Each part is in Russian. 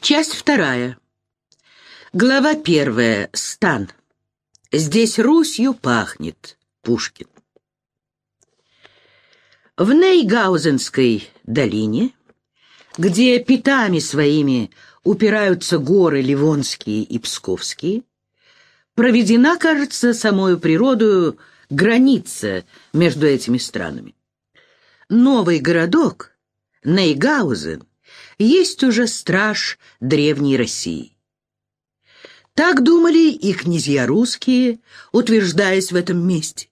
Часть вторая. Глава первая. Стан. Здесь Русью пахнет. Пушкин. В Нейгаузенской долине, где пятами своими упираются горы Ливонские и Псковские, проведена, кажется, самою природою граница между этими странами. Новый городок, Нейгаузен, есть уже страж древней России. Так думали и князья русские, утверждаясь в этом месте.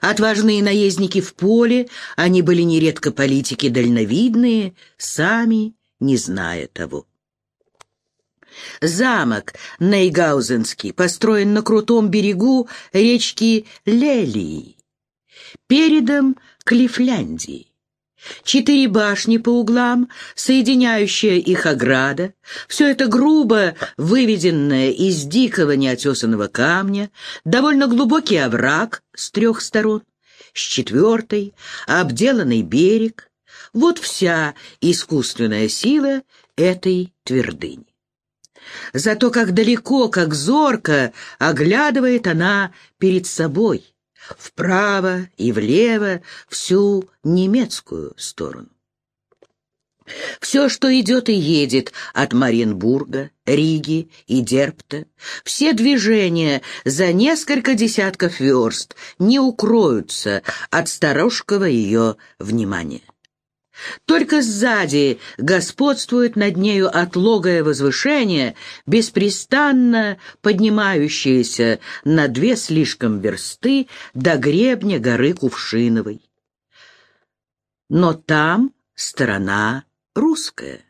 Отважные наездники в поле, они были нередко политики дальновидные, сами не зная того. Замок Нейгаузенский построен на крутом берегу речки Лелии, передом Клифляндии. Четыре башни по углам, соединяющая их ограда, все это грубо выведенное из дикого неотесанного камня, довольно глубокий овраг с трех сторон, с четвертой — обделанный берег. Вот вся искусственная сила этой твердыни. Зато как далеко, как зорко оглядывает она перед собой — вправо и влево всю немецкую сторону. Все, что идет и едет от Маринбурга, Риги и Дерпта, все движения за несколько десятков верст не укроются от сторожкого ее внимания. Только сзади господствует над нею отлогое возвышение, беспрестанно поднимающееся на две слишком версты до гребня горы Кувшиновой. Но там сторона русская.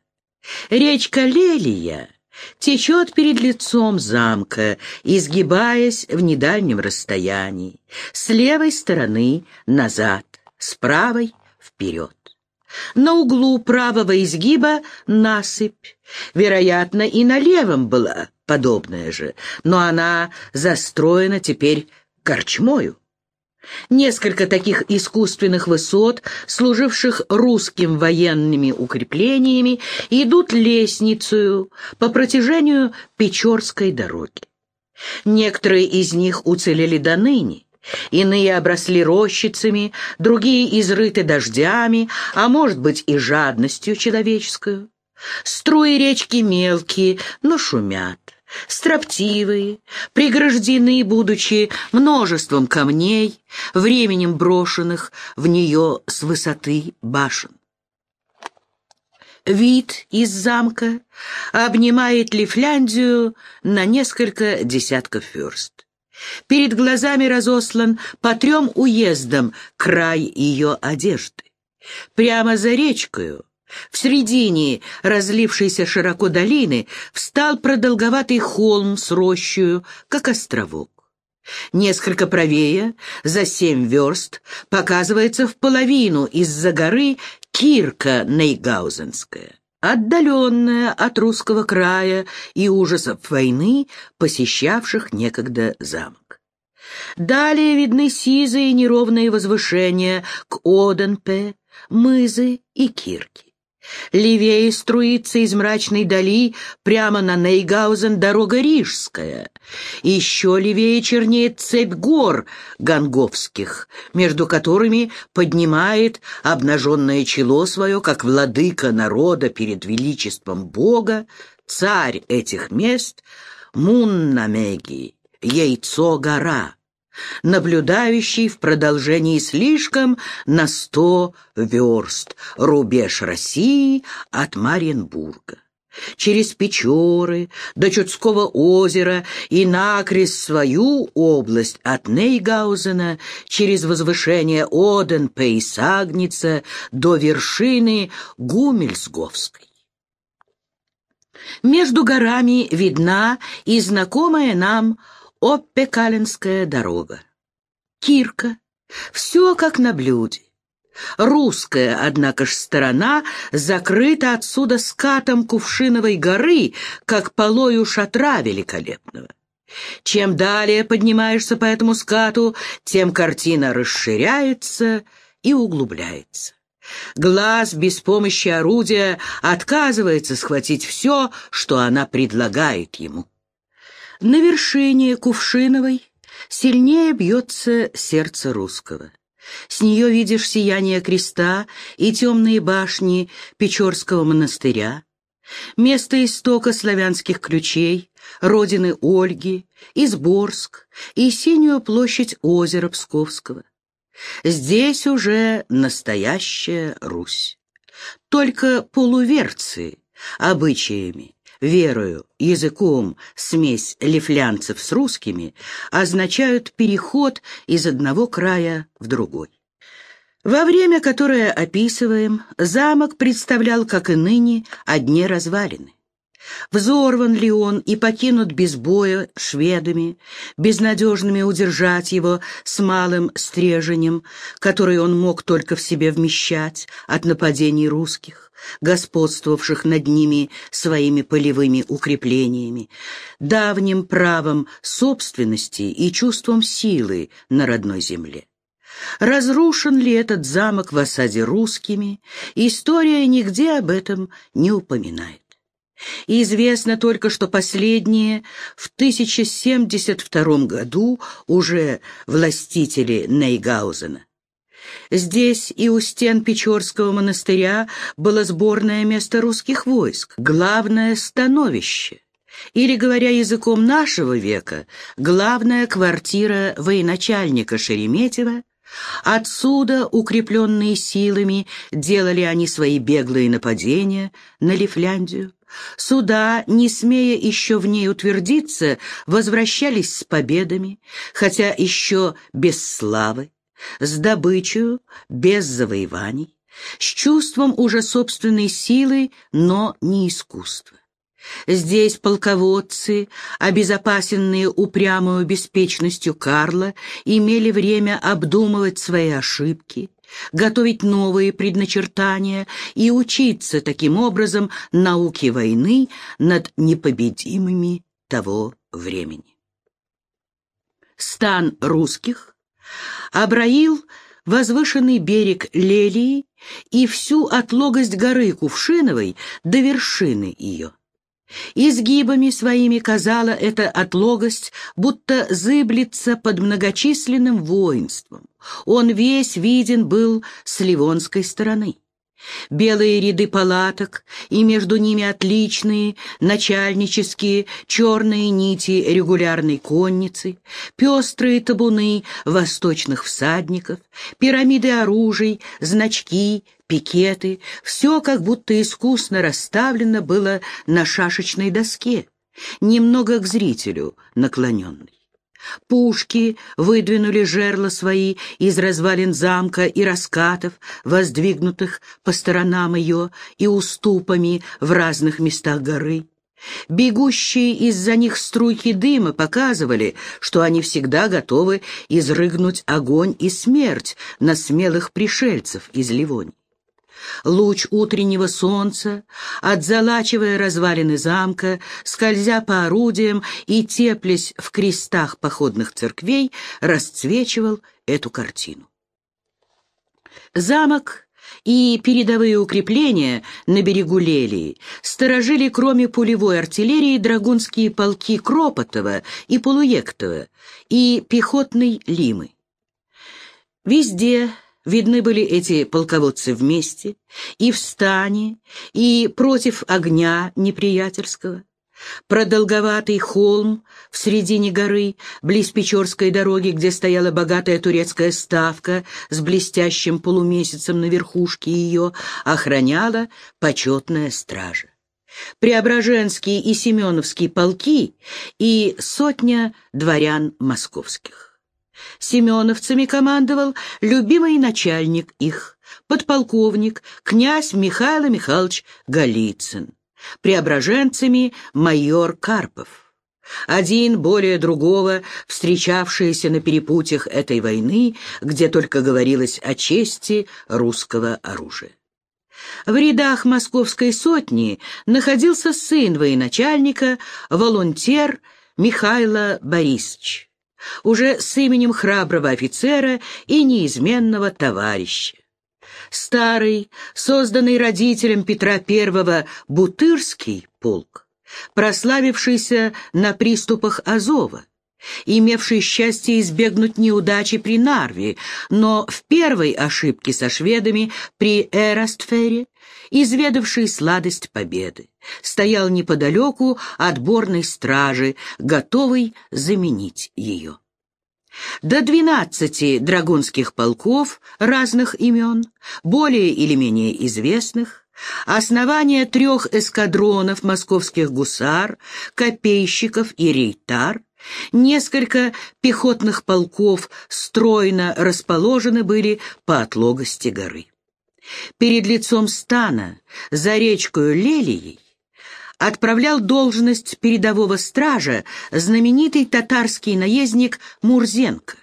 Речка Лелия течет перед лицом замка, изгибаясь в недальнем расстоянии, с левой стороны назад, с правой вперед. На углу правого изгиба насыпь. Вероятно, и на левом была подобная же, но она застроена теперь корчмою. Несколько таких искусственных высот, служивших русским военными укреплениями, идут лестницей по протяжению Печорской дороги. Некоторые из них уцелели до ныне. Иные обросли рощицами, другие изрыты дождями, а может быть и жадностью человеческую. Струи речки мелкие, но шумят, строптивые, приграждены, будучи множеством камней, временем брошенных в нее с высоты башен. Вид из замка обнимает Лифляндию на несколько десятков верст. Перед глазами разослан по трем уездам край ее одежды. Прямо за речкою, в середине разлившейся широко долины, встал продолговатый холм с рощою, как островок. Несколько правее, за семь верст, показывается в половину из-за горы Кирка Нейгаузенская отдаленная от русского края и ужасов войны, посещавших некогда замок. Далее видны сизые неровные возвышения к Оденпе, Мызы и Кирки. Левее струится из мрачной дали прямо на Нейгаузен дорога Рижская. Еще левее чернеет цепь гор Гонговских, между которыми поднимает обнаженное чело свое, как владыка народа перед величеством Бога, царь этих мест Муннамеги, Яйцо-гора наблюдающий в продолжении слишком на сто верст рубеж России от Маренбурга. Через Печоры до Чудского озера и накрест свою область от Нейгаузена через возвышение Оденпе Сагница до вершины Гумельсговской. Между горами видна и знакомая нам Оппекаленская дорога. Кирка. Все как на блюде. Русская, однако ж, сторона закрыта отсюда скатом Кувшиновой горы, как полою шатра великолепного. Чем далее поднимаешься по этому скату, тем картина расширяется и углубляется. Глаз без помощи орудия отказывается схватить все, что она предлагает ему. На вершине Кувшиновой сильнее бьется сердце русского. С нее видишь сияние креста и темные башни Печорского монастыря, место истока славянских ключей, родины Ольги, Изборск и синюю площадь озера Псковского. Здесь уже настоящая Русь. Только полуверцы обычаями, верою, языком смесь лифлянцев с русскими означают переход из одного края в другой. Во время, которое описываем, замок представлял, как и ныне, одни развалины. Взорван ли он и покинут без боя шведами, безнадежными удержать его с малым стреженем, который он мог только в себе вмещать от нападений русских, господствовавших над ними своими полевыми укреплениями, давним правом собственности и чувством силы на родной земле. Разрушен ли этот замок в осаде русскими, история нигде об этом не упоминает. Известно только, что последние в 1072 году уже властители Нейгаузена. Здесь и у стен Печорского монастыря было сборное место русских войск, главное становище, или, говоря языком нашего века, главная квартира военачальника Шереметьева, Отсюда, укрепленные силами, делали они свои беглые нападения на Лифляндию. Суда, не смея еще в ней утвердиться, возвращались с победами, хотя еще без славы, с добычей, без завоеваний, с чувством уже собственной силы, но не искусства. Здесь полководцы, обезопасенные упрямую беспечностью Карла, имели время обдумывать свои ошибки, готовить новые предначертания и учиться таким образом науке войны над непобедимыми того времени. Стан русских обраил возвышенный берег Лелии и всю отлогость горы Кувшиновой до вершины ее. Изгибами своими казала эта отлогость, будто зыблется под многочисленным воинством. Он весь виден был с ливонской стороны. Белые ряды палаток, и между ними отличные, начальнические, черные нити регулярной конницы, пестрые табуны восточных всадников, пирамиды оружий, значки, пикеты, все как будто искусно расставлено было на шашечной доске, немного к зрителю наклоненной. Пушки выдвинули жерла свои из развалин замка и раскатов, воздвигнутых по сторонам ее и уступами в разных местах горы. Бегущие из-за них струйки дыма показывали, что они всегда готовы изрыгнуть огонь и смерть на смелых пришельцев из Ливонии. Луч утреннего солнца, отзалачивая развалины замка, скользя по орудиям и теплясь в крестах походных церквей, расцвечивал эту картину. Замок и передовые укрепления на берегу Лелии сторожили, кроме пулевой артиллерии, драгунские полки Кропотова и Полуектова и пехотной Лимы. Везде Видны были эти полководцы вместе, и в стане, и против огня неприятельского. Продолговатый холм в середине горы, близ Печорской дороги, где стояла богатая турецкая ставка с блестящим полумесяцем на верхушке ее, охраняла почетная стража. Преображенские и Семеновские полки и сотня дворян московских. Семеновцами командовал любимый начальник их, подполковник, князь Михаил Михайлович Голицын. Преображенцами майор Карпов. Один более другого, встречавшиеся на перепутьях этой войны, где только говорилось о чести русского оружия. В рядах московской сотни находился сын военачальника, волонтер Михайло Борисович уже с именем храброго офицера и неизменного товарища. Старый, созданный родителем Петра I Бутырский полк, прославившийся на приступах Азова, имевший счастье избегнуть неудачи при Нарве, но в первой ошибке со шведами при Эрастфере, изведавший сладость победы, стоял неподалеку от борной стражи, готовый заменить ее. До двенадцати драгунских полков разных имен, более или менее известных, основание трех эскадронов московских гусар, копейщиков и рейтар, несколько пехотных полков стройно расположены были по отлогости горы. Перед лицом стана, за речкою Лелией, отправлял должность передового стража знаменитый татарский наездник Мурзенко.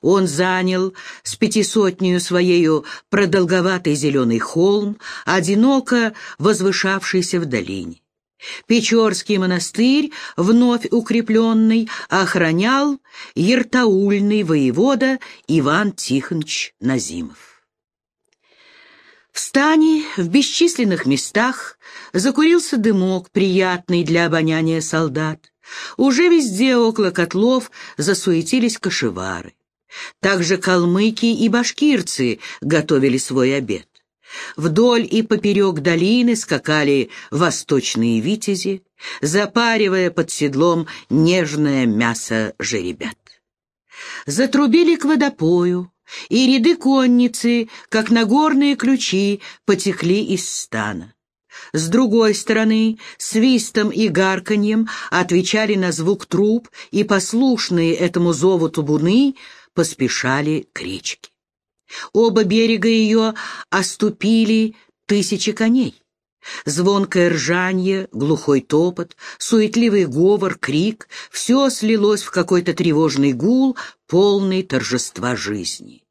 Он занял с пятисотнею своею продолговатый зеленый холм, одиноко возвышавшийся в долине. Печорский монастырь, вновь укрепленный, охранял ертаульный воевода Иван Тихонович Назимов. В стане в бесчисленных местах закурился дымок, приятный для обоняния солдат. Уже везде около котлов засуетились кошевары. Также калмыки и башкирцы готовили свой обед. Вдоль и поперек долины скакали восточные витязи, запаривая под седлом нежное мясо жеребят. Затрубили к водопою, и ряды конницы, как нагорные ключи, потекли из стана. С другой стороны, свистом и гарканьем отвечали на звук труб, и послушные этому зову табуны поспешали к речке. Оба берега ее оступили тысячи коней. Звонкое ржанье, глухой топот, суетливый говор, крик — все слилось в какой-то тревожный гул, полный торжества жизни.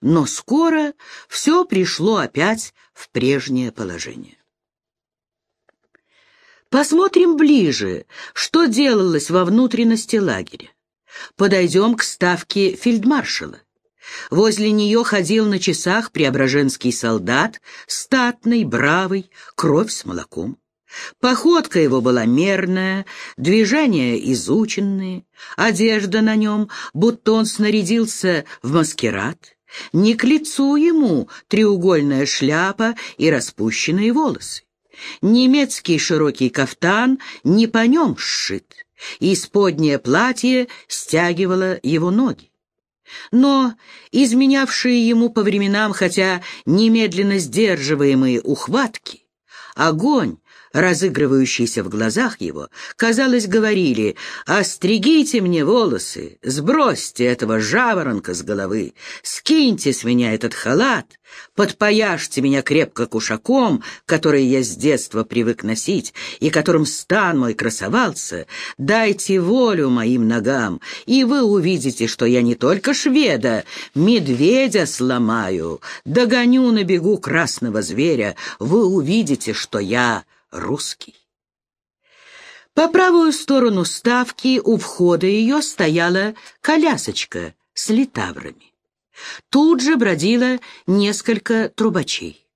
Но скоро все пришло опять в прежнее положение. Посмотрим ближе, что делалось во внутренности лагеря. Подойдем к ставке фельдмаршала. Возле нее ходил на часах преображенский солдат, статный, бравый, кровь с молоком. Походка его была мерная, движения изученные, одежда на нем, будто он снарядился в маскирад. Не к лицу ему треугольная шляпа и распущенные волосы. Немецкий широкий кафтан не по нем сшит, исподнее платье стягивало его ноги. Но изменявшие ему по временам, хотя немедленно сдерживаемые ухватки, огонь, разыгрывающиеся в глазах его, казалось, говорили «Остригите мне волосы, сбросьте этого жаворонка с головы, скиньте с меня этот халат, подпояжьте меня крепко кушаком, который я с детства привык носить и которым стан мой красовался, дайте волю моим ногам, и вы увидите, что я не только шведа, медведя сломаю, догоню на бегу красного зверя, вы увидите, что я русский. По правую сторону ставки у входа ее стояла колясочка с литаврами. Тут же бродило несколько трубачей.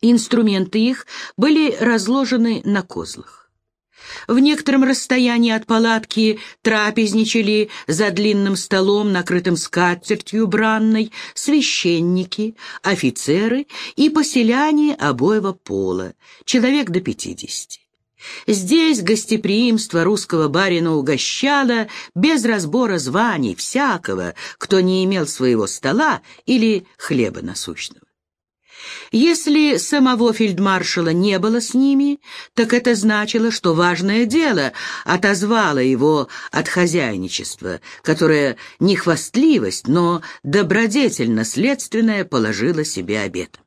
Инструменты их были разложены на козлах. В некотором расстоянии от палатки трапезничали за длинным столом, накрытым скатертью бранной, священники, офицеры и поселяне обоего пола, человек до пятидесяти. Здесь гостеприимство русского барина угощало без разбора званий всякого, кто не имел своего стола или хлеба насущного. Если самого фельдмаршала не было с ними, так это значило, что важное дело отозвало его от хозяйничества, которое не хвастливость, но добродетельно-следственное положило себе обетом.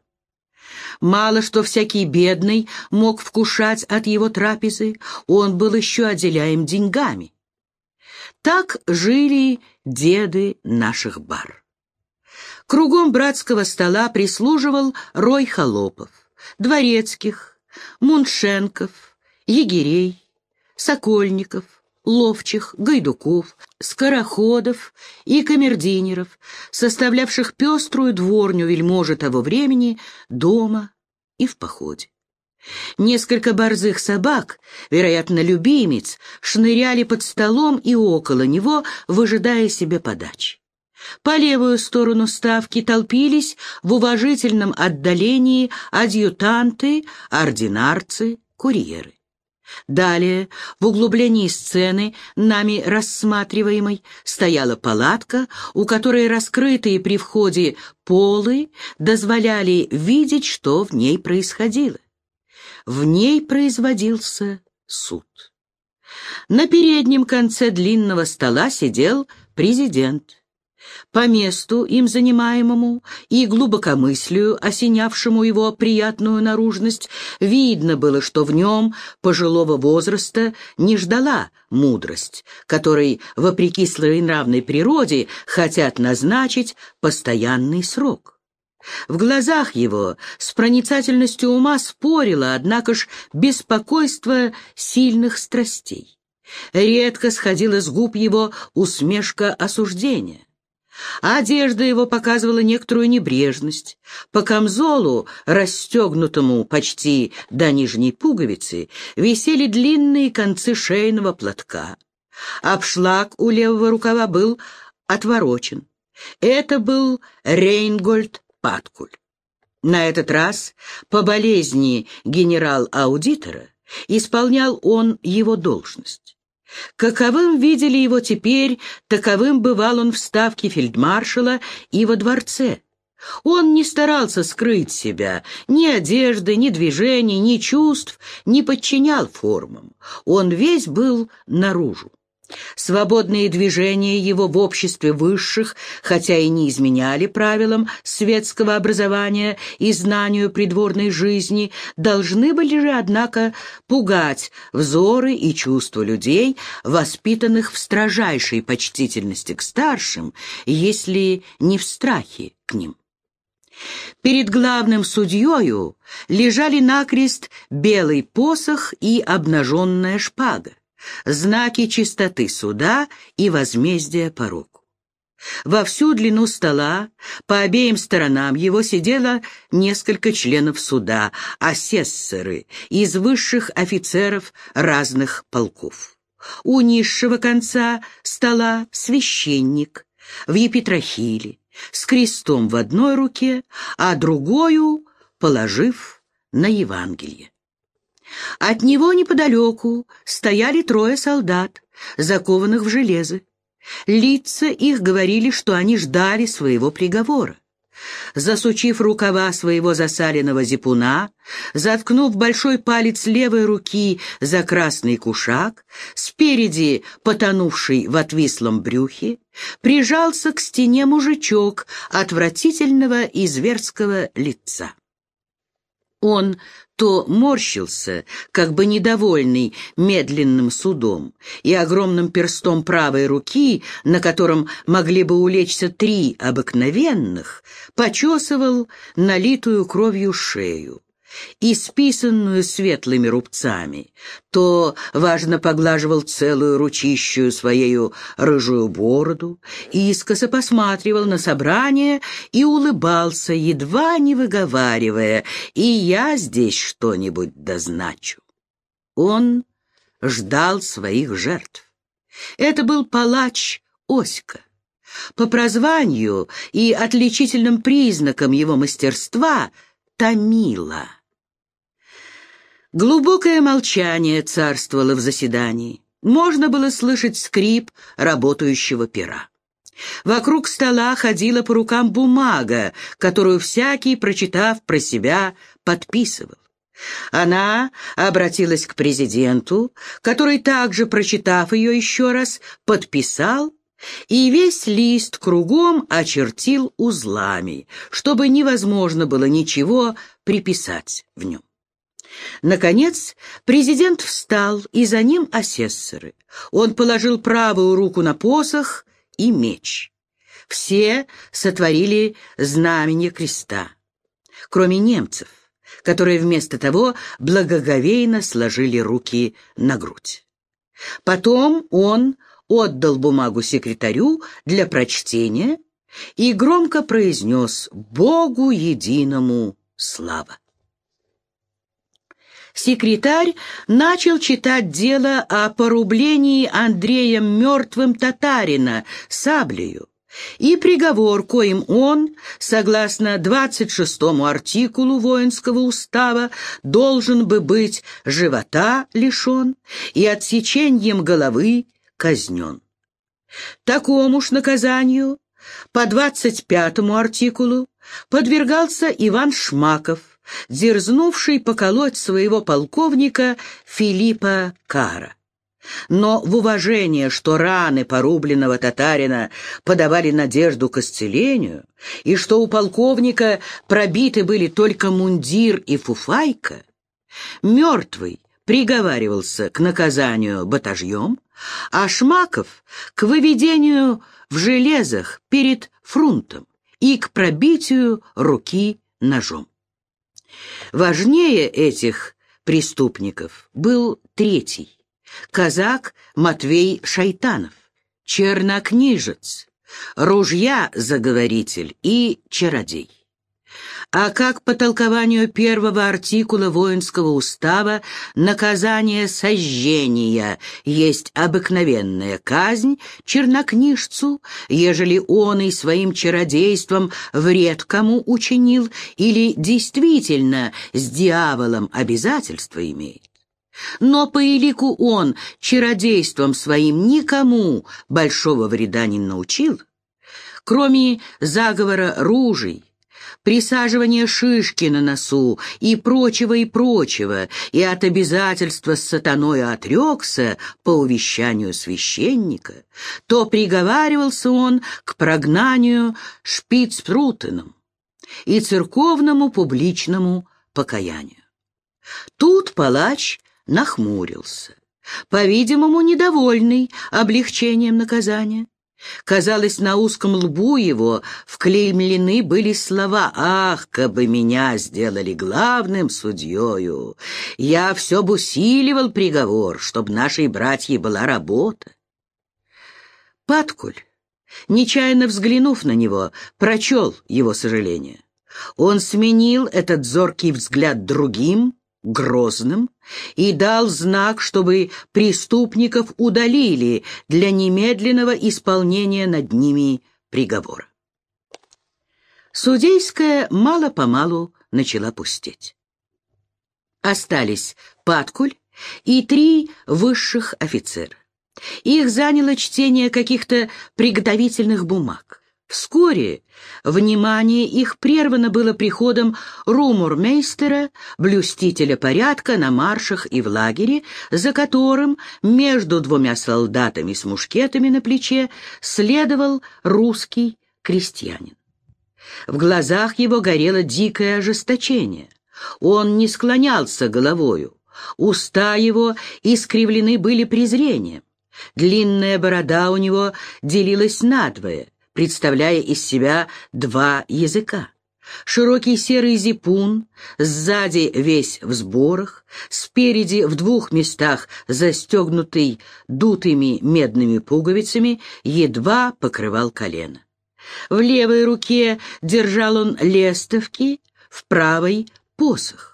Мало что всякий бедный мог вкушать от его трапезы, он был еще отделяем деньгами. Так жили деды наших бар. Кругом братского стола прислуживал рой холопов, дворецких, муншенков, егерей, сокольников, ловчих, гайдуков, скороходов и камердинеров, составлявших пеструю дворню вельможи того времени дома и в походе. Несколько борзых собак, вероятно, любимец, шныряли под столом и около него, выжидая себе подачи. По левую сторону ставки толпились в уважительном отдалении адъютанты, ординарцы, курьеры. Далее, в углублении сцены, нами рассматриваемой, стояла палатка, у которой раскрытые при входе полы дозволяли видеть, что в ней происходило. В ней производился суд. На переднем конце длинного стола сидел президент. По месту, им занимаемому, и глубокомыслию, осенявшему его приятную наружность, видно было, что в нем пожилого возраста не ждала мудрость, которой, вопреки своенравной природе, хотят назначить постоянный срок. В глазах его с проницательностью ума спорило, однако ж, беспокойство сильных страстей. Редко сходила с губ его усмешка осуждения. Одежда его показывала некоторую небрежность. По камзолу, расстегнутому почти до нижней пуговицы, висели длинные концы шейного платка. Обшлаг у левого рукава был отворочен. Это был Рейнгольд Паткуль. На этот раз, по болезни генерал-аудитора, исполнял он его должность. Каковым видели его теперь, таковым бывал он в ставке фельдмаршала и во дворце. Он не старался скрыть себя, ни одежды, ни движений, ни чувств, не подчинял формам. Он весь был наружу. Свободные движения его в обществе высших, хотя и не изменяли правилам светского образования и знанию придворной жизни, должны были же, однако, пугать взоры и чувства людей, воспитанных в строжайшей почтительности к старшим, если не в страхе к ним. Перед главным судьею лежали накрест белый посох и обнаженная шпага знаки чистоты суда и возмездия пороку. Во всю длину стола, по обеим сторонам его сидело несколько членов суда, асессоры из высших офицеров разных полков. У низшего конца стола священник в епитрахиле, с крестом в одной руке, а другую положив на Евангелие. От него неподалеку стояли трое солдат, закованных в железо. Лица их говорили, что они ждали своего приговора. Засучив рукава своего засаленного зипуна, заткнув большой палец левой руки за красный кушак, спереди потонувший в отвислом брюхе, прижался к стене мужичок отвратительного и зверского лица. Он то морщился, как бы недовольный медленным судом, и огромным перстом правой руки, на котором могли бы улечься три обыкновенных, почесывал налитую кровью шею исписанную светлыми рубцами, то, важно, поглаживал целую ручищую своею рыжую бороду, искоса посматривал на собрание и улыбался, едва не выговаривая, «И я здесь что-нибудь дозначу». Он ждал своих жертв. Это был палач Оська. По прозванию и отличительным признакам его мастерства — Томила. Глубокое молчание царствовало в заседании. Можно было слышать скрип работающего пера. Вокруг стола ходила по рукам бумага, которую всякий, прочитав про себя, подписывал. Она обратилась к президенту, который также, прочитав ее еще раз, подписал и весь лист кругом очертил узлами, чтобы невозможно было ничего приписать в нем. Наконец, президент встал, и за ним асессоры. Он положил правую руку на посох и меч. Все сотворили знамение креста, кроме немцев, которые вместо того благоговейно сложили руки на грудь. Потом он отдал бумагу секретарю для прочтения и громко произнес «Богу единому слава». Секретарь начал читать дело о порублении Андреем мертвым татарина саблею и приговор, коим он, согласно 26-му артикулу воинского устава, должен бы быть живота лишен и отсечением головы казнен. Такому ж наказанию по 25-му артикулу подвергался Иван Шмаков, дерзнувший поколоть своего полковника Филиппа Кара. Но в уважение, что раны порубленного татарина подавали надежду к исцелению, и что у полковника пробиты были только мундир и фуфайка, мертвый приговаривался к наказанию батажьем, а Шмаков — к выведению в железах перед фрунтом и к пробитию руки ножом. Важнее этих преступников был третий, казак Матвей Шайтанов, чернокнижец, ружья-заговоритель и чародей. А как по толкованию первого артикула воинского устава наказание сожжения есть обыкновенная казнь чернокнижцу, ежели он и своим чародейством вред кому учинил или действительно с дьяволом обязательство имеет. Но по элику он чародейством своим никому большого вреда не научил, кроме заговора ружей, присаживания шишки на носу и прочего и прочего, и от обязательства с сатаной отрекся по увещанию священника, то приговаривался он к прогнанию шпицпрутеном и церковному публичному покаянию. Тут палач нахмурился, по-видимому, недовольный облегчением наказания. Казалось, на узком лбу его вклеймлены были слова «Ах, кабы меня сделали главным судьею! Я все бы усиливал приговор, чтобы нашей братьей была работа». Паткуль, нечаянно взглянув на него, прочел его сожаление. Он сменил этот зоркий взгляд другим, грозным и дал знак, чтобы преступников удалили для немедленного исполнения над ними приговора. Судейская мало-помалу начала пустеть. Остались Паткуль и три высших офицера. Их заняло чтение каких-то приготовительных бумаг. Вскоре внимание их прервано было приходом румурмейстера, блюстителя порядка на маршах и в лагере, за которым между двумя солдатами с мушкетами на плече следовал русский крестьянин. В глазах его горело дикое ожесточение. Он не склонялся головою, уста его искривлены были презрением. Длинная борода у него делилась надвое, представляя из себя два языка. Широкий серый зипун, сзади весь в сборах, спереди в двух местах застегнутый дутыми медными пуговицами, едва покрывал колено. В левой руке держал он лестовки, в правой — посох.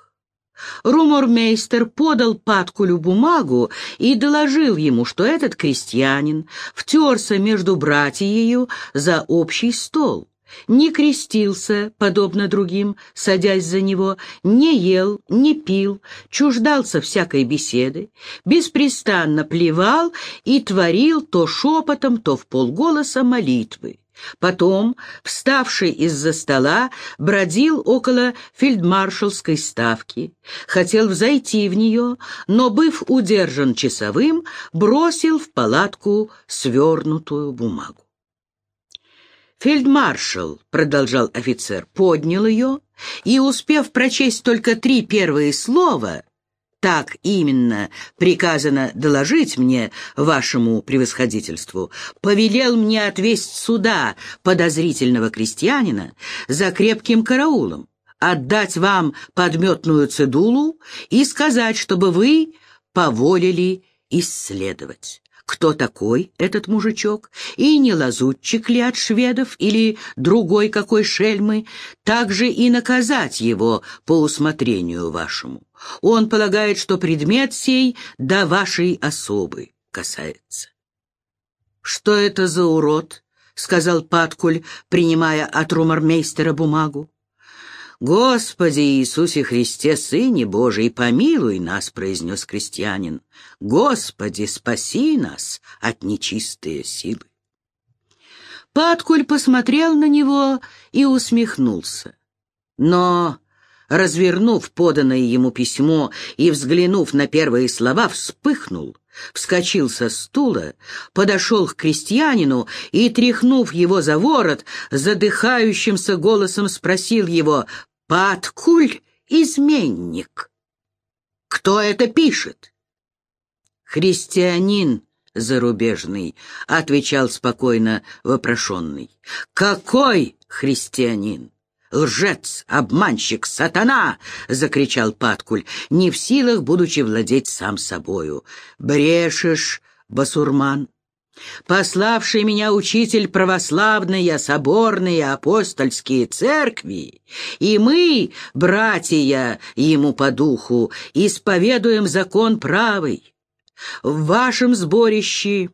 Румормейстер подал Паткулю бумагу и доложил ему, что этот крестьянин втерся между братьею за общий стол, не крестился, подобно другим, садясь за него, не ел, не пил, чуждался всякой беседы, беспрестанно плевал и творил то шепотом, то в полголоса молитвы. Потом, вставший из-за стола, бродил около фельдмаршалской ставки, хотел взойти в нее, но, быв удержан часовым, бросил в палатку свернутую бумагу. «Фельдмаршал», — продолжал офицер, — поднял ее и, успев прочесть только три первые слова, так именно приказано доложить мне, вашему превосходительству, повелел мне отвесть сюда подозрительного крестьянина за крепким караулом, отдать вам подметную цедулу и сказать, чтобы вы поволили исследовать, кто такой этот мужичок, и не лазутчик ли от шведов или другой какой шельмы, также и наказать его по усмотрению вашему. Он полагает, что предмет сей до вашей особы касается. «Что это за урод?» — сказал Паткуль, принимая от румармейстера бумагу. «Господи Иисусе Христе, Сыне Божий, помилуй нас!» — произнес крестьянин. «Господи, спаси нас от нечистые силы!» Паткуль посмотрел на него и усмехнулся. Но, развернув поданное ему письмо и взглянув на первые слова, вспыхнул — вскочил со стула, подошел к крестьянину и, тряхнув его за ворот, задыхающимся голосом спросил его «Паткуль изменник». «Кто это пишет?» «Христианин зарубежный», — отвечал спокойно вопрошенный. «Какой христианин?» «Лжец! Обманщик! Сатана!» — закричал Паткуль, не в силах, будучи владеть сам собою. «Брешешь, басурман!» пославший меня учитель православные, соборные, апостольские церкви, и мы, братья, ему по духу, исповедуем закон правый. В вашем сборище,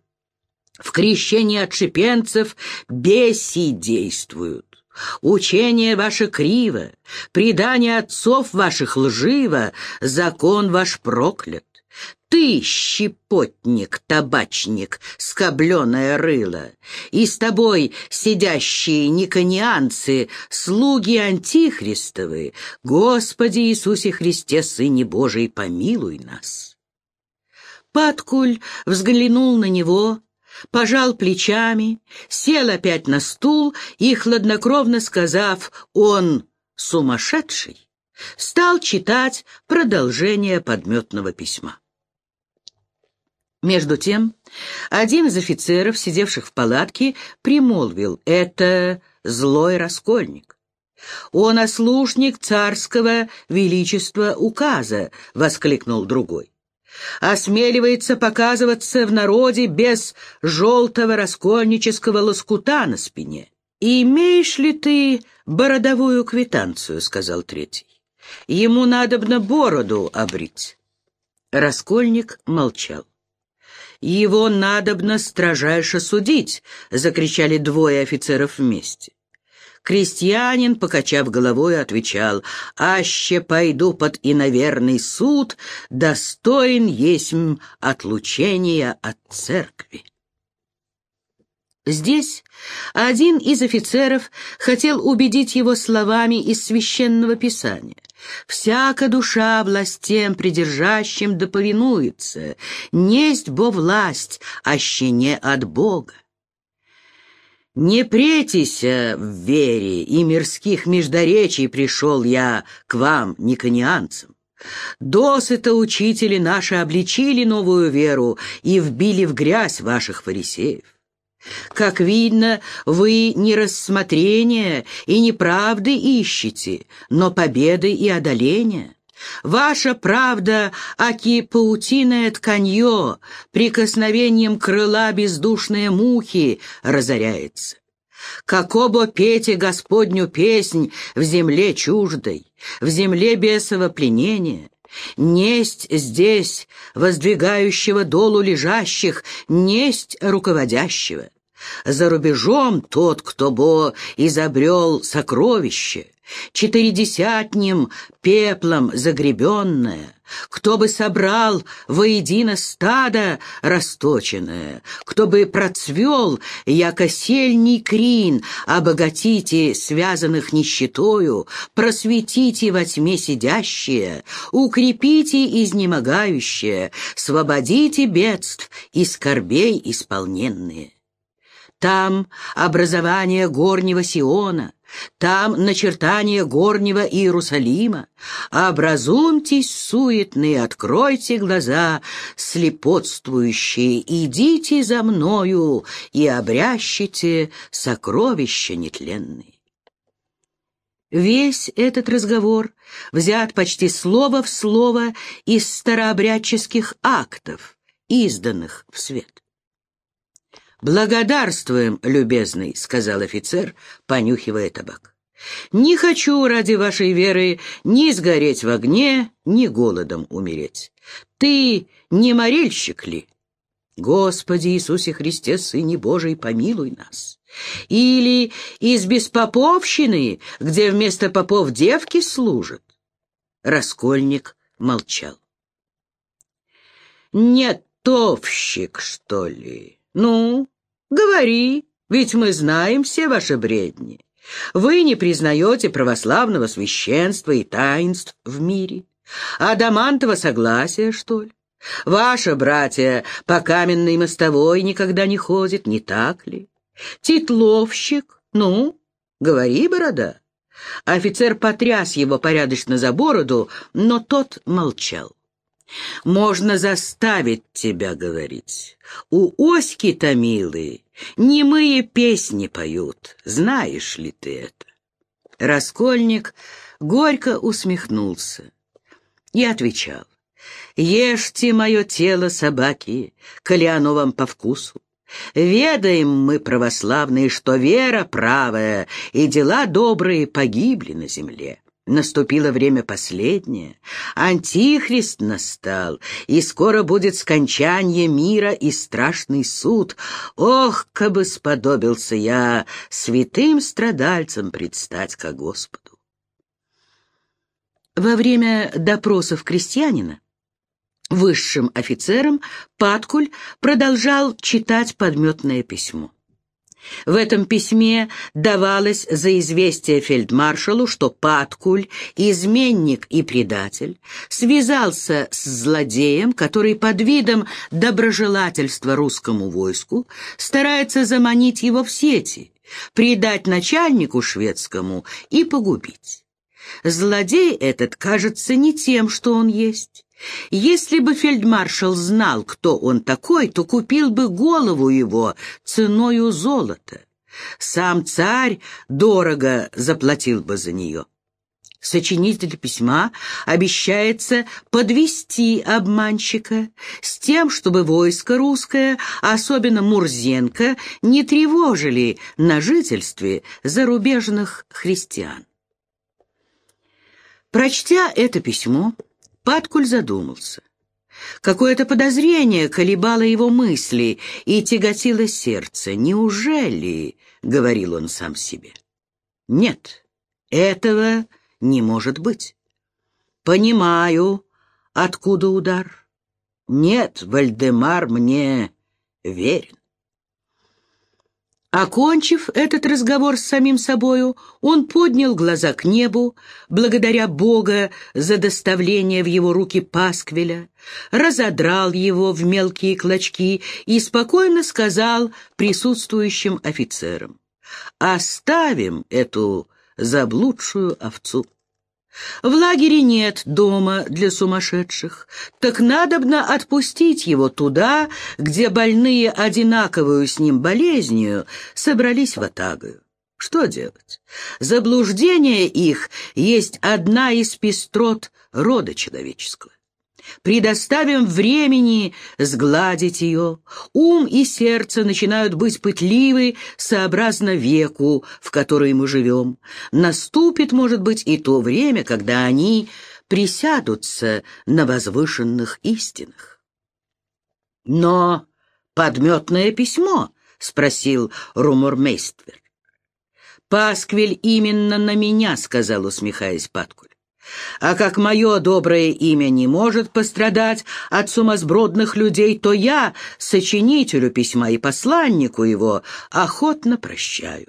в крещении отшепенцев беси действуют. Учение ваше криво, предание отцов ваших лживо, закон ваш проклят. Ты, щепотник, табачник, скобленое рыло, и с тобой сидящие никонианцы, слуги антихристовы, Господи Иисусе Христе, Сыне Божий, помилуй нас. Паткуль взглянул на него, пожал плечами, сел опять на стул и, хладнокровно сказав «он сумасшедший», стал читать продолжение подметного письма. Между тем, один из офицеров, сидевших в палатке, примолвил «это злой раскольник». «Он ослушник царского величества указа», — воскликнул другой осмеливается показываться в народе без желтого раскольнического лоскута на спине. «Имеешь ли ты бородовую квитанцию?» — сказал третий. «Ему надобно бороду обрить». Раскольник молчал. «Его надобно строжайше судить!» — закричали двое офицеров вместе. Крестьянин, покачав головой, отвечал, «Аще пойду под иноверный суд, достоин есть отлучения от церкви». Здесь один из офицеров хотел убедить его словами из священного писания. «Всяка душа властем придержащим да повинуется, несть бо власть, аще не от Бога. Не претися в вере, и мирских междоречий пришел я к вам, никонианцам. Досыта учители наши обличили новую веру и вбили в грязь ваших фарисеев. Как видно, вы не рассмотрения и не правды ищете, но победы и одоления. Ваша правда, аки паутиное тканье, прикосновением крыла бездушные мухи разоряется. Как оба пейте Господню песнь в земле чуждой, в земле бесового пленения, Несть здесь воздвигающего долу лежащих, несть руководящего. За рубежом тот, кто бо изобрел сокровище, четыредесятним пеплом загребенное, кто бы собрал воедино стадо расточенное, кто бы процвел, яко сельний крин, обогатите связанных нищетою, просветите во тьме сидящие, укрепите изнемогающие, свободите бедств и скорбей исполненные. Там образование горнего Сиона, там начертание горнего Иерусалима. Образумьтесь, суетные, откройте глаза, слепотствующие, идите за мною и обрящите сокровища нетленные. Весь этот разговор взят почти слово в слово из старообрядческих актов, изданных в свет. «Благодарствуем, любезный», — сказал офицер, понюхивая табак. «Не хочу ради вашей веры ни сгореть в огне, ни голодом умереть. Ты не морельщик ли?» «Господи Иисусе Христе, Сыне Божий, помилуй нас!» Или из беспоповщины, где вместо попов девки служат? Раскольник молчал. «Нет, товщик, что ли? Ну, говори, ведь мы знаем все ваши бредни. Вы не признаете православного священства и таинств в мире. Адамантова согласия, что ли? Ваша братья по каменной мостовой никогда не ходит, не так ли? Титловщик, ну, говори, борода. Офицер потряс его порядочно за бороду, но тот молчал. Можно заставить тебя говорить. У Оськи Томилы немые песни поют, знаешь ли ты это? Раскольник горько усмехнулся и отвечал. «Ешьте мое тело, собаки, коли оно вам по вкусу. Ведаем мы, православные, что вера правая и дела добрые погибли на земле. Наступило время последнее, антихрист настал, и скоро будет скончание мира и страшный суд. Ох, кабы сподобился я святым страдальцем предстать ко Господу. Во время допросов крестьянина высшим офицером, Паткуль продолжал читать подметное письмо. В этом письме давалось за известие фельдмаршалу, что Паткуль, изменник и предатель, связался с злодеем, который под видом доброжелательства русскому войску старается заманить его в сети, предать начальнику шведскому и погубить. Злодей этот кажется не тем, что он есть. Если бы фельдмаршал знал, кто он такой, то купил бы голову его ценою золота. Сам царь дорого заплатил бы за нее. Сочинитель письма обещается подвести обманщика с тем, чтобы войско русское, особенно Мурзенко, не тревожили на жительстве зарубежных христиан. Прочтя это письмо, Паткуль задумался. Какое-то подозрение колебало его мысли и тяготило сердце. «Неужели?» — говорил он сам себе. «Нет, этого не может быть. Понимаю, откуда удар. Нет, Вальдемар мне верен. Окончив этот разговор с самим собою, он поднял глаза к небу, благодаря Бога за доставление в его руки пасквиля, разодрал его в мелкие клочки и спокойно сказал присутствующим офицерам, «Оставим эту заблудшую овцу». В лагере нет дома для сумасшедших, так надобно отпустить его туда, где больные одинаковую с ним болезнью собрались в атагую. Что делать? Заблуждение их есть одна из пестрот рода человеческого. Предоставим времени сгладить ее. Ум и сердце начинают быть пытливы сообразно веку, в который мы живем. Наступит, может быть, и то время, когда они присядутся на возвышенных истинах. Но подметное письмо, — спросил румормействер. «Пасквиль именно на меня», — сказал, усмехаясь Паткуль. А как мое доброе имя не может пострадать от сумасбродных людей, то я, сочинителю письма и посланнику его, охотно прощаю.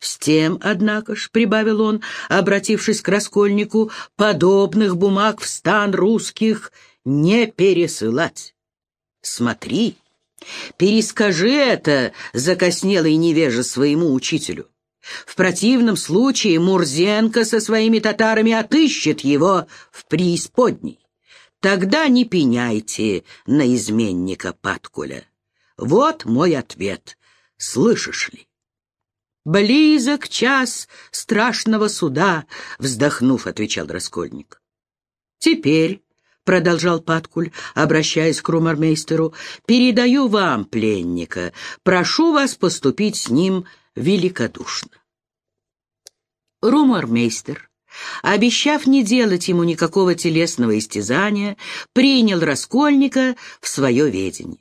С тем, однако ж, — прибавил он, обратившись к Раскольнику, — подобных бумаг в стан русских не пересылать. Смотри, перескажи это, закоснелый невеже, своему учителю. В противном случае Мурзенко со своими татарами отыщет его в преисподней. Тогда не пеняйте на изменника Паткуля. Вот мой ответ. Слышишь ли? «Близок час страшного суда», — вздохнув, отвечал Раскольник. «Теперь — продолжал Паткуль, обращаясь к румармейстеру, — «передаю вам пленника. Прошу вас поступить с ним великодушно». Румармейстер, обещав не делать ему никакого телесного истязания, принял Раскольника в свое ведение.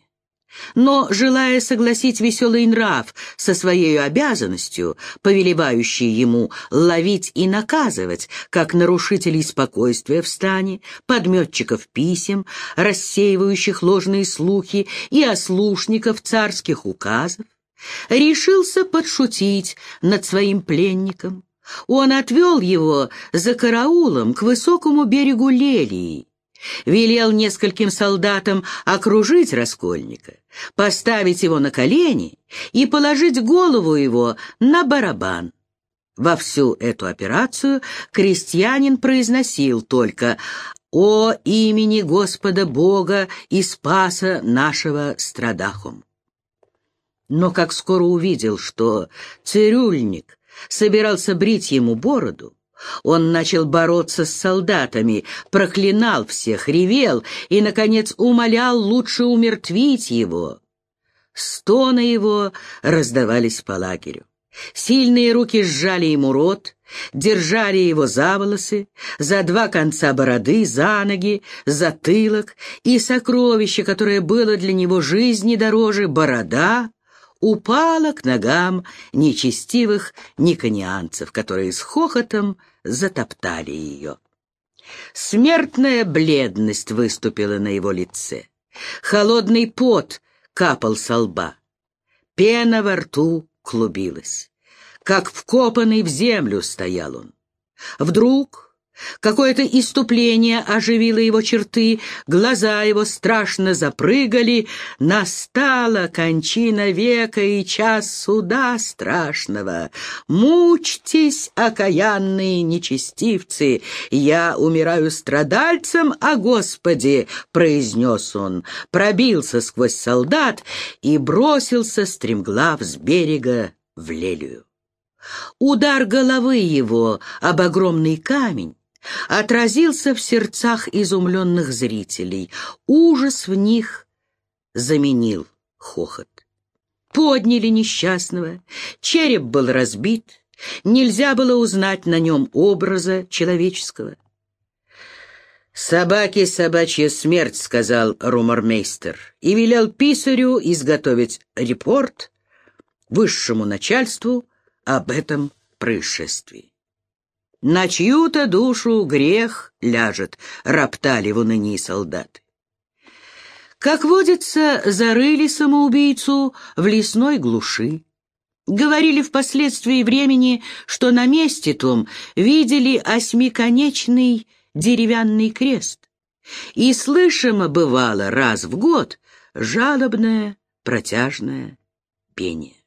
Но, желая согласить веселый нрав со своей обязанностью, повелевающей ему ловить и наказывать, как нарушителей спокойствия в стане, подметчиков писем, рассеивающих ложные слухи и ослушников царских указов, решился подшутить над своим пленником. Он отвел его за караулом к высокому берегу Лелии, велел нескольким солдатам окружить раскольника, поставить его на колени и положить голову его на барабан. Во всю эту операцию крестьянин произносил только «О имени Господа Бога и Спаса нашего страдахом». Но как скоро увидел, что цирюльник собирался брить ему бороду, он начал бороться с солдатами, проклинал всех, ревел и, наконец, умолял лучше умертвить его. Стоны его раздавались по лагерю. Сильные руки сжали ему рот, держали его за волосы, за два конца бороды, за ноги, затылок, и сокровище, которое было для него жизни дороже, борода, упала к ногам нечестивых никонианцев, которые с хохотом затоптали ее. Смертная бледность выступила на его лице. Холодный пот капал со лба. Пена во рту клубилась. Как вкопанный в землю стоял он. Вдруг Какое-то иступление оживило его черты, глаза его страшно запрыгали. Настала кончина века и час суда страшного. Мучьтесь, окаянные нечестивцы, я умираю страдальцем, а Господи, — произнес он, пробился сквозь солдат и бросился стремглав с берега в Лелию. Удар головы его об огромный камень отразился в сердцах изумленных зрителей. Ужас в них заменил хохот. Подняли несчастного, череп был разбит, нельзя было узнать на нем образа человеческого. «Собаки собачья смерть», — сказал румормейстер, и велел писарю изготовить репорт высшему начальству об этом происшествии. На чью-то душу грех ляжет, роптали в унынии солдаты. Как водится, зарыли самоубийцу в лесной глуши. Говорили впоследствии времени, что на месте том видели осьмиконечный деревянный крест. И слышимо бывало раз в год жалобное протяжное пение.